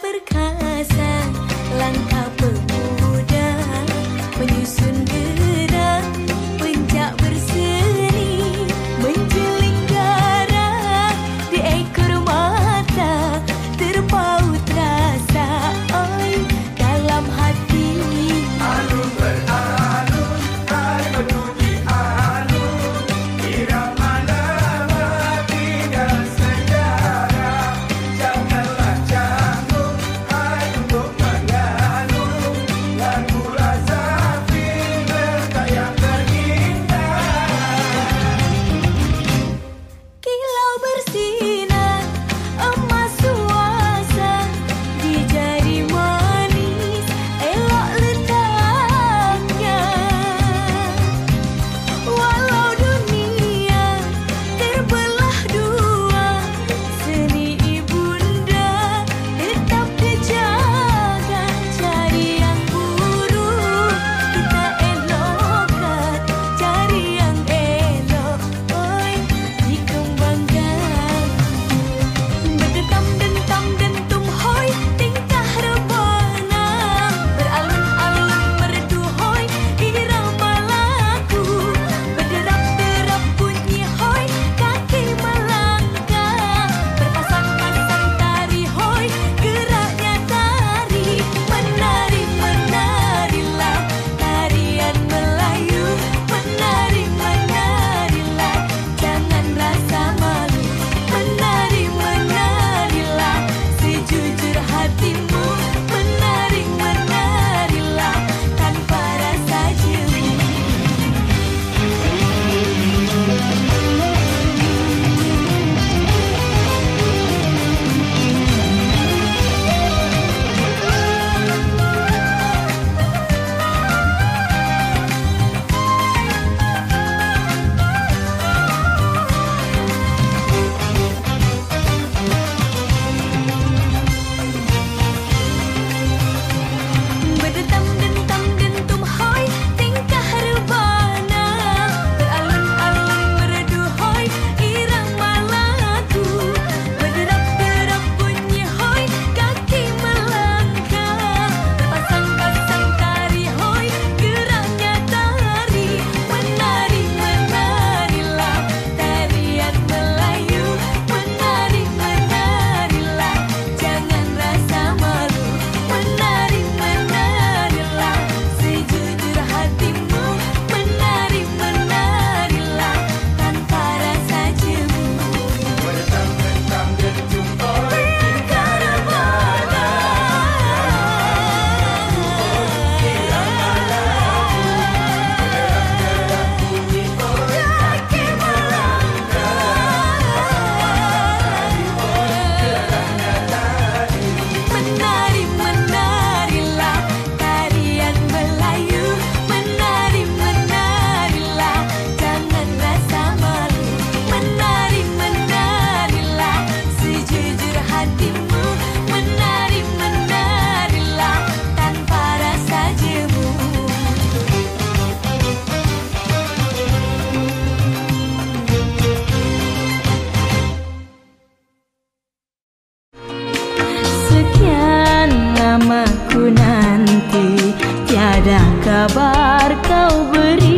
perkasa Langkah pemuda Menyusun Tiada kabar kau beri